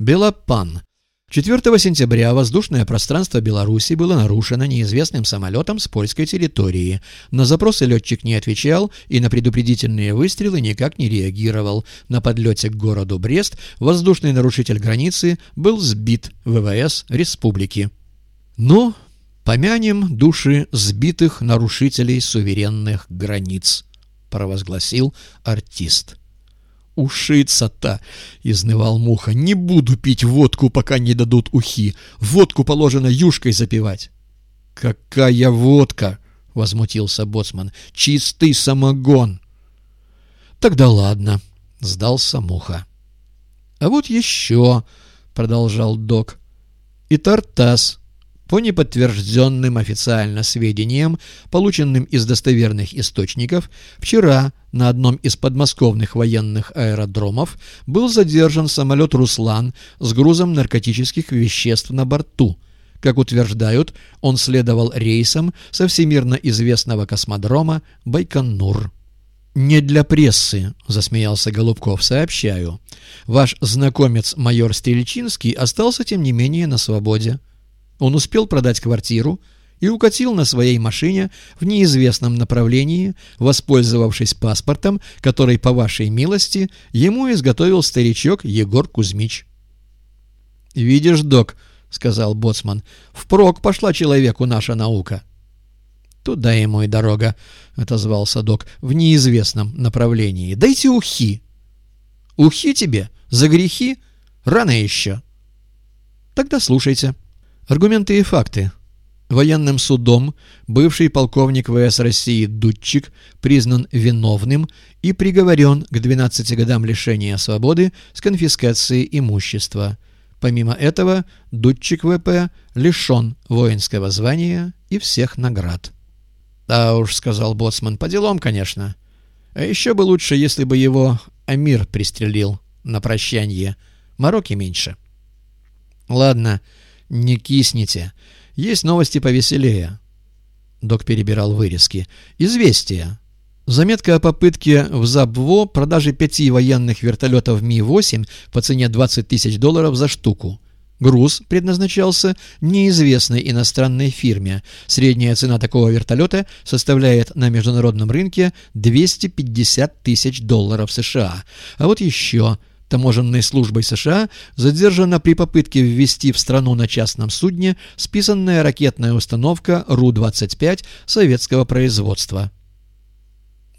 Белопан. 4 сентября воздушное пространство Беларуси было нарушено неизвестным самолетом с польской территории. На запросы летчик не отвечал и на предупредительные выстрелы никак не реагировал. На подлете к городу Брест воздушный нарушитель границы был сбит ВВС республики. Ну, помянем души сбитых нарушителей суверенных границ, провозгласил артист. «Ушиться-то!» — изнывал Муха. «Не буду пить водку, пока не дадут ухи. Водку положено юшкой запивать». «Какая водка!» — возмутился Боцман. «Чистый самогон!» «Тогда ладно», — сдался Муха. «А вот еще», — продолжал док, — «и Тартас по неподтвержденным официально сведениям, полученным из достоверных источников, вчера на одном из подмосковных военных аэродромов был задержан самолет «Руслан» с грузом наркотических веществ на борту. Как утверждают, он следовал рейсом со всемирно известного космодрома Байконур. «Не для прессы», — засмеялся Голубков, — «сообщаю. Ваш знакомец майор Стрельчинский остался, тем не менее, на свободе». Он успел продать квартиру и укатил на своей машине в неизвестном направлении, воспользовавшись паспортом, который, по вашей милости, ему изготовил старичок Егор Кузьмич. «Видишь, док», — сказал Боцман, — «впрок пошла человеку наша наука». «Туда ему и дорога», — отозвался док, — «в неизвестном направлении. Дайте ухи». «Ухи тебе? За грехи? Рано еще». «Тогда слушайте». Аргументы и факты. Военным судом бывший полковник ВС России Дудчик признан виновным и приговорен к 12 годам лишения свободы с конфискацией имущества. Помимо этого, Дудчик ВП лишен воинского звания и всех наград. «Да уж», — сказал Боцман, — «по делам, конечно. А еще бы лучше, если бы его Амир пристрелил на прощанье. Мороки меньше». «Ладно». «Не кисните. Есть новости повеселее». Док перебирал вырезки. «Известия. Заметка о попытке в ЗАБВО продажи пяти военных вертолетов Ми-8 по цене 20 тысяч долларов за штуку. Груз предназначался неизвестной иностранной фирме. Средняя цена такого вертолета составляет на международном рынке 250 тысяч долларов США. А вот еще таможенной службой США задержана при попытке ввести в страну на частном судне списанная ракетная установка Ру-25 советского производства.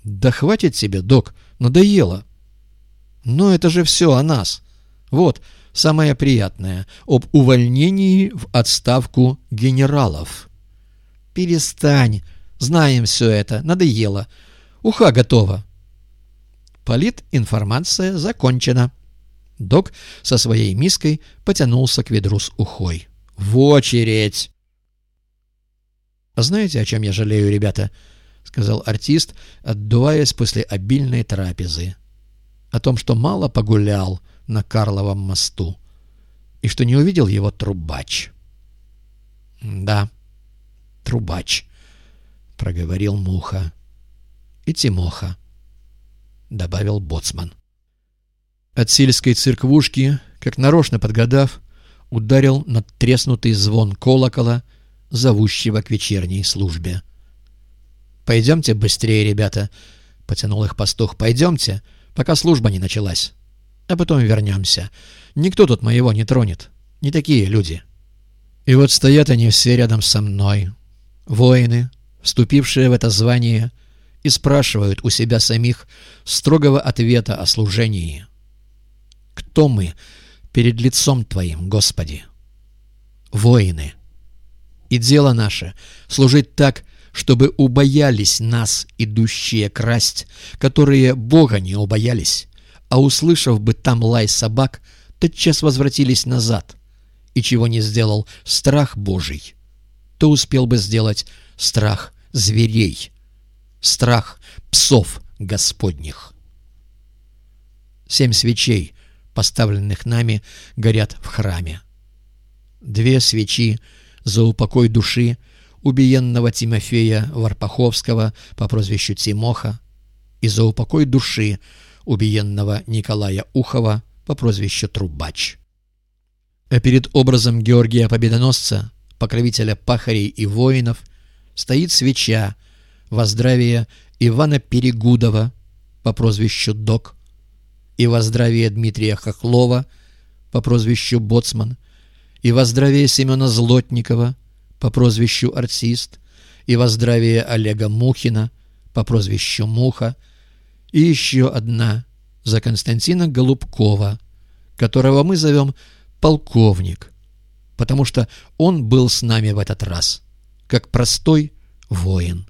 «Да хватит тебе, док, надоело!» «Но это же все о нас!» «Вот, самое приятное, об увольнении в отставку генералов». «Перестань! Знаем все это, надоело. Уха готова!» Политинформация закончена. Док со своей миской потянулся к ведру с ухой. «В очередь!» «А знаете, о чем я жалею, ребята?» — сказал артист, отдуваясь после обильной трапезы. «О том, что мало погулял на Карловом мосту и что не увидел его трубач». «Да, трубач», — проговорил Муха. «И Тимоха», — добавил Боцман. От сельской церквушки, как нарочно подгадав, ударил надтреснутый звон колокола, зовущего к вечерней службе. «Пойдемте быстрее, ребята!» — потянул их пастух. «Пойдемте, пока служба не началась. А потом вернемся. Никто тут моего не тронет. Не такие люди». И вот стоят они все рядом со мной. Воины, вступившие в это звание, и спрашивают у себя самих строгого ответа о служении. Кто мы перед лицом Твоим, Господи? Воины. И дело наше — служить так, чтобы убоялись нас, идущие красть, которые Бога не убоялись, а, услышав бы там лай собак, тотчас возвратились назад. И чего не сделал страх Божий, то успел бы сделать страх зверей, страх псов Господних. Семь свечей поставленных нами, горят в храме. Две свечи за упокой души убиенного Тимофея Варпаховского по прозвищу Тимоха и за упокой души убиенного Николая Ухова по прозвищу Трубач. А перед образом Георгия Победоносца, покровителя пахарей и воинов, стоит свеча во здравие Ивана Перегудова по прозвищу Док и во Дмитрия Хохлова по прозвищу Боцман и во Семена Злотникова по прозвищу Артист и во Олега Мухина по прозвищу Муха и еще одна за Константина Голубкова, которого мы зовем полковник, потому что он был с нами в этот раз, как простой воин.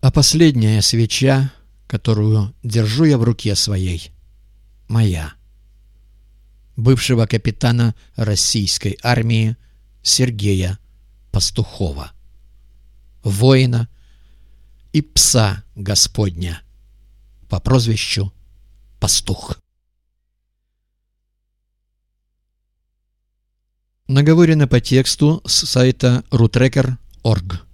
А последняя свеча, которую держу я в руке своей, моя. Бывшего капитана российской армии Сергея Пастухова. Воина и пса Господня по прозвищу Пастух. Наговорено по тексту с сайта rutracker.org.